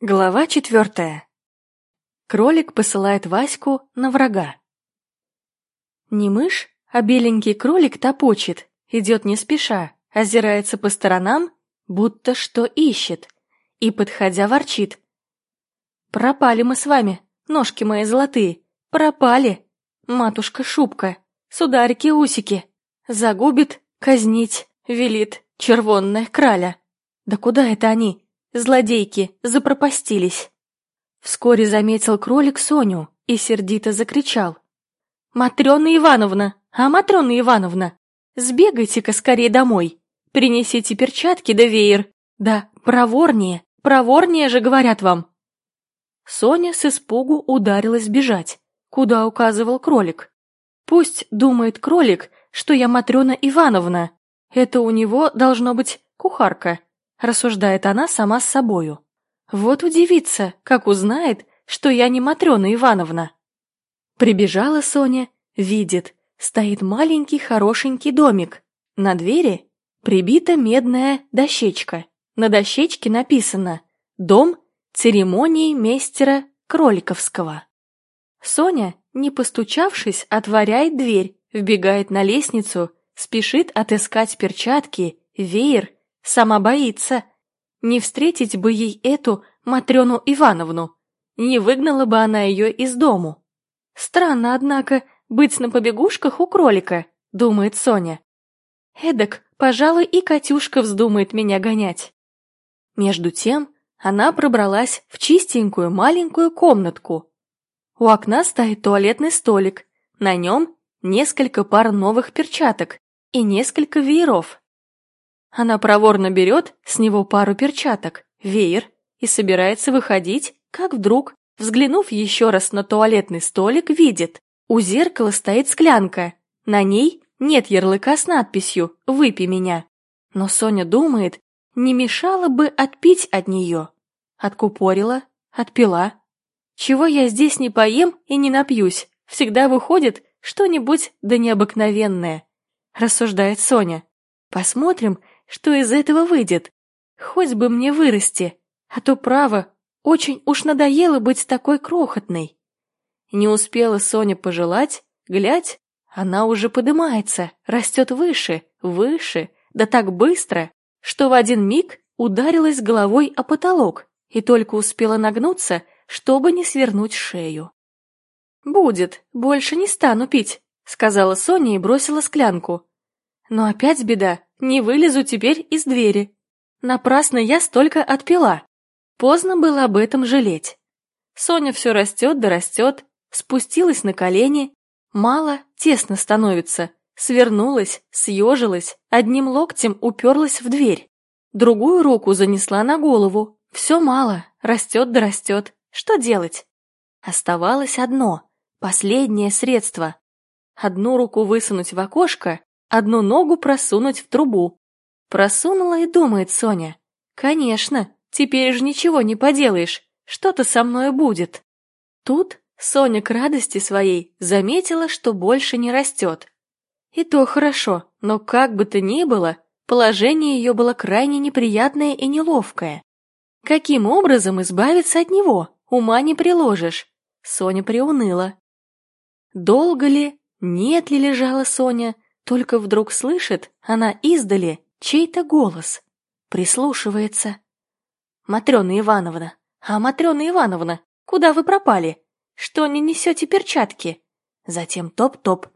Глава четвертая. Кролик посылает Ваську на врага. Не мышь, а беленький кролик топочет, идет не спеша, озирается по сторонам, будто что ищет, и, подходя, ворчит. «Пропали мы с вами, ножки мои золотые, пропали! Матушка-шубка, сударики-усики, загубит, казнить, велит червонная краля. Да куда это они?» Злодейки запропастились. Вскоре заметил кролик Соню и сердито закричал. «Матрена Ивановна! А, Матрена Ивановна! Сбегайте-ка скорее домой! Принесите перчатки да веер! Да, проворнее, проворнее же, говорят вам!» Соня с испугу ударилась бежать, куда указывал кролик. Пусть думает кролик, что я Матрена Ивановна. Это у него должно быть кухарка рассуждает она сама с собою. Вот удивится, как узнает, что я не Матрена Ивановна. Прибежала Соня, видит, стоит маленький хорошенький домик. На двери прибита медная дощечка. На дощечке написано «Дом церемонии мейстера Кроликовского». Соня, не постучавшись, отворяет дверь, вбегает на лестницу, спешит отыскать перчатки, веер Сама боится. Не встретить бы ей эту Матрёну Ивановну. Не выгнала бы она ее из дому. Странно, однако, быть на побегушках у кролика, думает Соня. Эдак, пожалуй, и Катюшка вздумает меня гонять. Между тем, она пробралась в чистенькую маленькую комнатку. У окна стоит туалетный столик, на нем несколько пар новых перчаток и несколько вееров. Она проворно берет с него пару перчаток, веер и собирается выходить, как вдруг, взглянув еще раз на туалетный столик, видит, у зеркала стоит склянка, на ней нет ярлыка с надписью «Выпей меня». Но Соня думает, не мешало бы отпить от нее. Откупорила, отпила. Чего я здесь не поем и не напьюсь, всегда выходит что-нибудь да необыкновенное, рассуждает Соня. Посмотрим, что из этого выйдет. Хоть бы мне вырасти, а то, право, очень уж надоело быть такой крохотной. Не успела Соня пожелать, глядь, она уже подымается, растет выше, выше, да так быстро, что в один миг ударилась головой о потолок и только успела нагнуться, чтобы не свернуть шею. «Будет, больше не стану пить», — сказала Соня и бросила склянку. Но опять беда, не вылезу теперь из двери. Напрасно я столько отпила. Поздно было об этом жалеть. Соня все растет да растет, спустилась на колени. Мало, тесно становится. Свернулась, съежилась, одним локтем уперлась в дверь. Другую руку занесла на голову. Все мало, растет да растет. Что делать? Оставалось одно, последнее средство. Одну руку высунуть в окошко, одну ногу просунуть в трубу. Просунула и думает Соня. Конечно, теперь же ничего не поделаешь, что-то со мной будет. Тут Соня к радости своей заметила, что больше не растет. И то хорошо, но как бы то ни было, положение ее было крайне неприятное и неловкое. Каким образом избавиться от него, ума не приложишь. Соня приуныла. Долго ли, нет ли лежала Соня, только вдруг слышит она издали чей-то голос. Прислушивается. «Матрена Ивановна! А, Матрена Ивановна, куда вы пропали? Что не несете перчатки?» Затем топ-топ.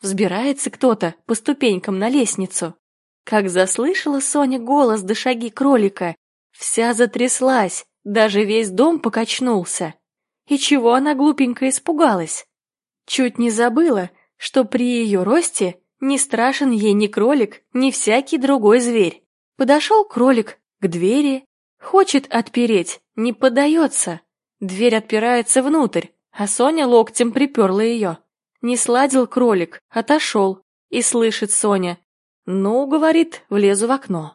Взбирается кто-то по ступенькам на лестницу. Как заслышала Соня голос до шаги кролика, вся затряслась, даже весь дом покачнулся. И чего она глупенько испугалась? Чуть не забыла, что при ее росте не страшен ей ни кролик, ни всякий другой зверь. Подошел кролик к двери, хочет отпереть, не поддается. Дверь отпирается внутрь, а Соня локтем приперла ее. Не сладил кролик, отошел, и слышит Соня. «Ну, — говорит, — влезу в окно».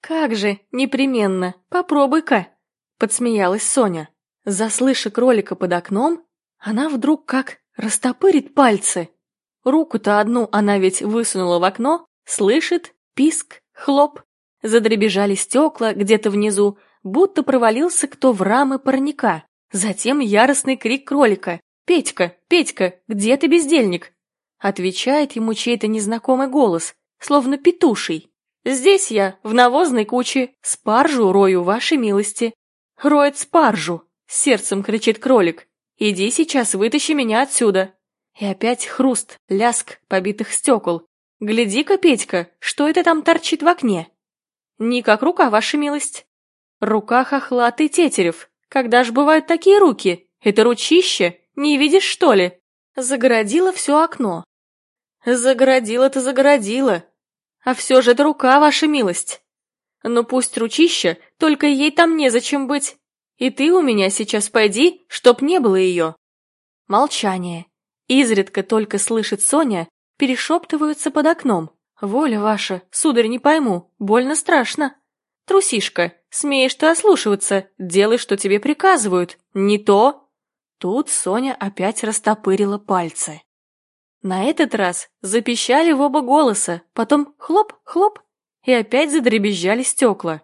«Как же, непременно, попробуй-ка!» — подсмеялась Соня. Заслыша кролика под окном, она вдруг как растопырит пальцы, Руку-то одну она ведь высунула в окно, слышит, писк, хлоп. Задребежали стекла где-то внизу, будто провалился кто в рамы парника. Затем яростный крик кролика. «Петька! Петька! Где ты, бездельник?» Отвечает ему чей-то незнакомый голос, словно петуший. «Здесь я, в навозной куче, спаржу рою, вашей милости». «Роет спаржу!» — сердцем кричит кролик. «Иди сейчас, вытащи меня отсюда!» И опять хруст, ляск побитых стекол. «Гляди-ка, Петька, что это там торчит в окне?» «Не как рука, ваша милость». «Рука хохлатый Тетерев. Когда ж бывают такие руки? Это ручище? Не видишь, что ли?» Загородила все окно. «Загородила-то загородила. А все же это рука, ваша милость. Ну пусть ручище, только ей там незачем быть. И ты у меня сейчас пойди, чтоб не было ее». Молчание. Изредка только слышит Соня, перешептываются под окном. «Воля ваша, сударь, не пойму, больно страшно». «Трусишка, смеешь ты ослушиваться, делай, что тебе приказывают, не то...» Тут Соня опять растопырила пальцы. На этот раз запищали в оба голоса, потом хлоп-хлоп, и опять задребезжали стекла.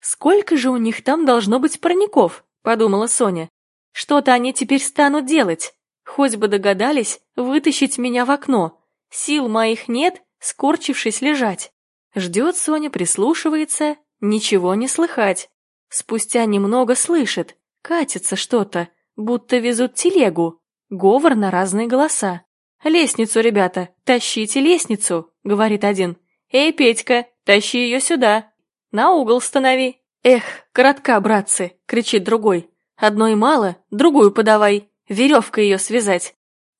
«Сколько же у них там должно быть парников?» — подумала Соня. «Что-то они теперь станут делать. Хоть бы догадались вытащить меня в окно. Сил моих нет, скорчившись лежать. Ждет Соня, прислушивается, ничего не слыхать. Спустя немного слышит, катится что-то, будто везут телегу. Говор на разные голоса. «Лестницу, ребята, тащите лестницу», — говорит один. «Эй, Петька, тащи ее сюда. На угол станови». «Эх, коротка, братцы!» — кричит другой. «Одной мало, другую подавай веревкой ее связать.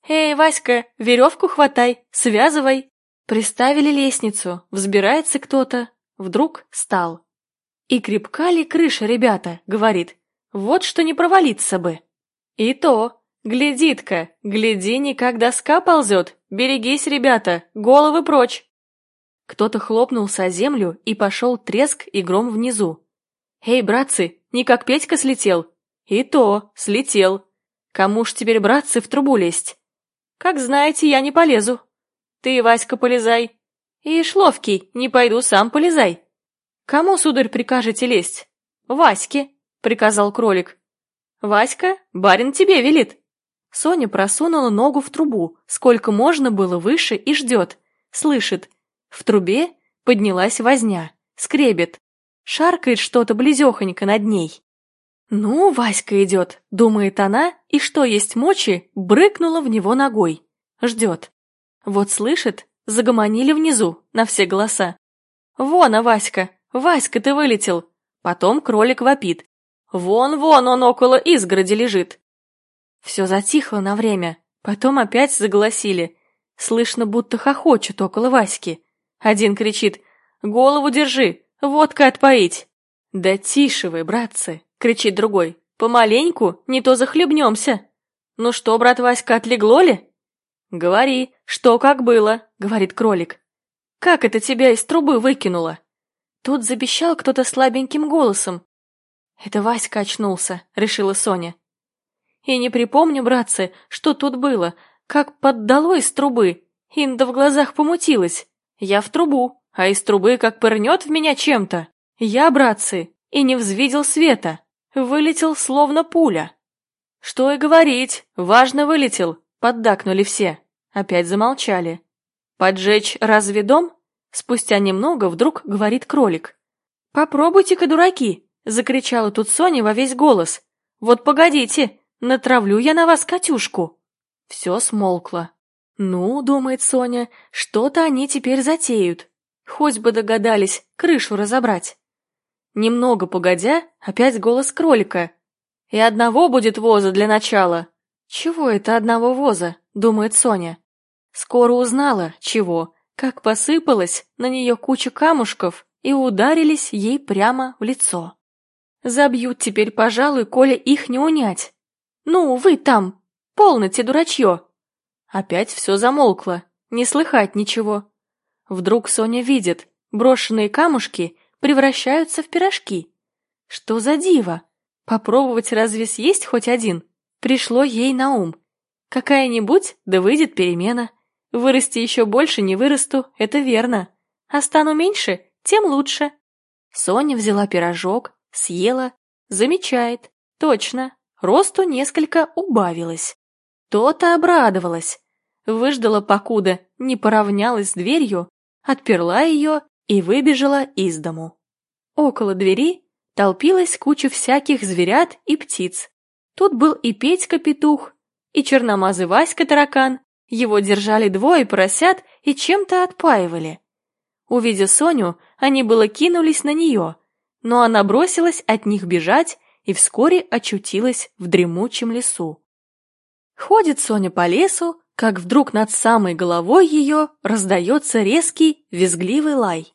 «Эй, Васька, веревку хватай, связывай!» Приставили лестницу, взбирается кто-то, вдруг стал. «И крепка ли крыша, ребята?» — говорит. «Вот что не провалиться бы!» «И то! Глядит-ка, гляди, не как доска ползет! Берегись, ребята, головы прочь!» Кто-то хлопнулся о землю, и пошел треск и гром внизу. «Эй, братцы, не как Петька слетел?» «И то, слетел!» Кому ж теперь, братцы, в трубу лезть? Как знаете, я не полезу. Ты, Васька, полезай. И шловкий, не пойду, сам полезай. Кому, сударь, прикажете лезть? Ваське, приказал кролик. Васька, барин тебе велит. Соня просунула ногу в трубу, сколько можно было выше, и ждет. Слышит. В трубе поднялась возня, скребет. Шаркает что-то близехонько над ней. «Ну, Васька идет», — думает она, и что есть мочи, брыкнула в него ногой. Ждет. Вот слышит, загомонили внизу, на все голоса. «Вон, а Васька! Васька, ты вылетел!» Потом кролик вопит. «Вон-вон он около изгороди лежит!» Все затихло на время, потом опять заголосили. Слышно, будто хохочут около Васьки. Один кричит «Голову держи, водкой отпоить!» «Да тише вы, братцы!» Кричит другой. «Помаленьку, не то захлебнемся!» «Ну что, брат Васька, отлегло ли?» «Говори, что как было», — говорит кролик. «Как это тебя из трубы выкинуло?» Тут забещал кто-то слабеньким голосом. «Это Васька очнулся», — решила Соня. «И не припомню, братцы, что тут было, как поддало из трубы. Инда в глазах помутилась. Я в трубу, а из трубы как пырнет в меня чем-то. Я, братцы, и не взвидел света. Вылетел словно пуля. Что и говорить, важно вылетел, поддакнули все. Опять замолчали. Поджечь разве дом? Спустя немного вдруг говорит кролик. «Попробуйте-ка, дураки!» — закричала тут Соня во весь голос. «Вот погодите, натравлю я на вас Катюшку!» Все смолкло. «Ну, — думает Соня, — что-то они теперь затеют. Хоть бы догадались крышу разобрать». Немного погодя, опять голос кролика. «И одного будет воза для начала». «Чего это одного воза?» — думает Соня. Скоро узнала, чего, как посыпалась на нее куча камушков и ударились ей прямо в лицо. Забьют теперь, пожалуй, коли их не унять. «Ну, вы там, полноте дурачье!» Опять все замолкло, не слыхать ничего. Вдруг Соня видит, брошенные камушки превращаются в пирожки. Что за диво? Попробовать разве съесть хоть один? Пришло ей на ум. Какая-нибудь, да выйдет перемена. Вырасти еще больше не вырасту, это верно. А стану меньше, тем лучше. Соня взяла пирожок, съела, замечает. Точно, росту несколько убавилось. То-то обрадовалась. Выждала покуда, не поравнялась с дверью, отперла ее и выбежала из дому. Около двери толпилась куча всяких зверят и птиц. Тут был и Петька-петух, и черномазый Васька-таракан. Его держали двое поросят и чем-то отпаивали. Увидев Соню, они было кинулись на нее, но она бросилась от них бежать и вскоре очутилась в дремучем лесу. Ходит Соня по лесу, как вдруг над самой головой ее раздается резкий, визгливый лай.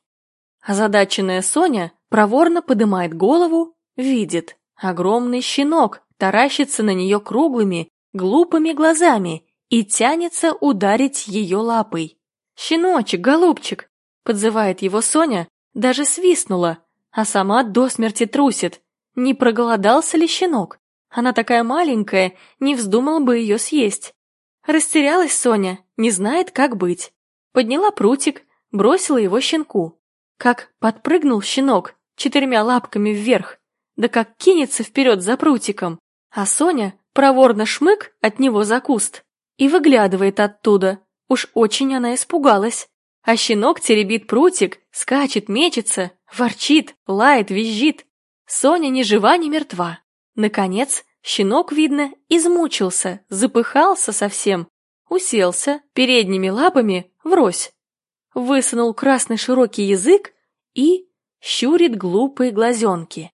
Озадаченная Соня проворно подымает голову, видит, огромный щенок таращится на нее круглыми, глупыми глазами и тянется ударить ее лапой. «Щеночек, голубчик!» — подзывает его Соня, даже свистнула, а сама до смерти трусит. Не проголодался ли щенок? Она такая маленькая, не вздумала бы ее съесть. Растерялась Соня, не знает, как быть. Подняла прутик, бросила его щенку. Как подпрыгнул щенок четырьмя лапками вверх, да как кинется вперед за прутиком, а Соня проворно шмык от него за куст и выглядывает оттуда. Уж очень она испугалась. А щенок теребит прутик, скачет, мечется, ворчит, лает, визжит. Соня ни жива, ни мертва. Наконец, щенок, видно, измучился, запыхался совсем, уселся передними лапами врозь, высунул красный широкий язык и щурит глупые глазенки.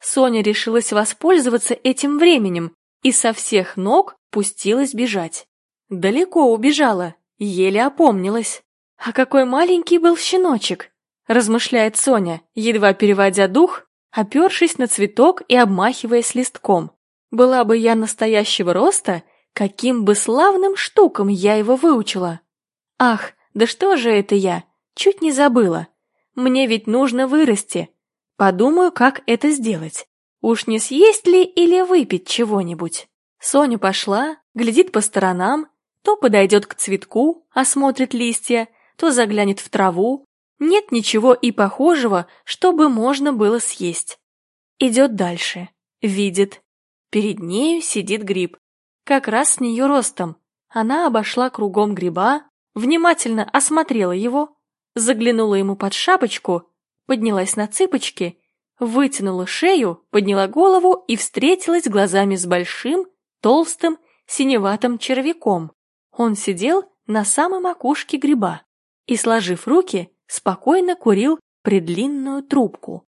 Соня решилась воспользоваться этим временем и со всех ног пустилась бежать. Далеко убежала, еле опомнилась. А какой маленький был щеночек, размышляет Соня, едва переводя дух, опершись на цветок и обмахиваясь листком. Была бы я настоящего роста, каким бы славным штукам я его выучила. Ах, да что же это я? Чуть не забыла. Мне ведь нужно вырасти. Подумаю, как это сделать. Уж не съесть ли или выпить чего-нибудь? Соня пошла, глядит по сторонам, то подойдет к цветку, осмотрит листья, то заглянет в траву. Нет ничего и похожего, чтобы можно было съесть. Идет дальше. Видит. Перед нею сидит гриб. Как раз с нее ростом. Она обошла кругом гриба, внимательно осмотрела его, заглянула ему под шапочку, поднялась на цыпочки, вытянула шею, подняла голову и встретилась глазами с большим, толстым, синеватым червяком. Он сидел на самой макушке гриба и, сложив руки, спокойно курил предлинную трубку.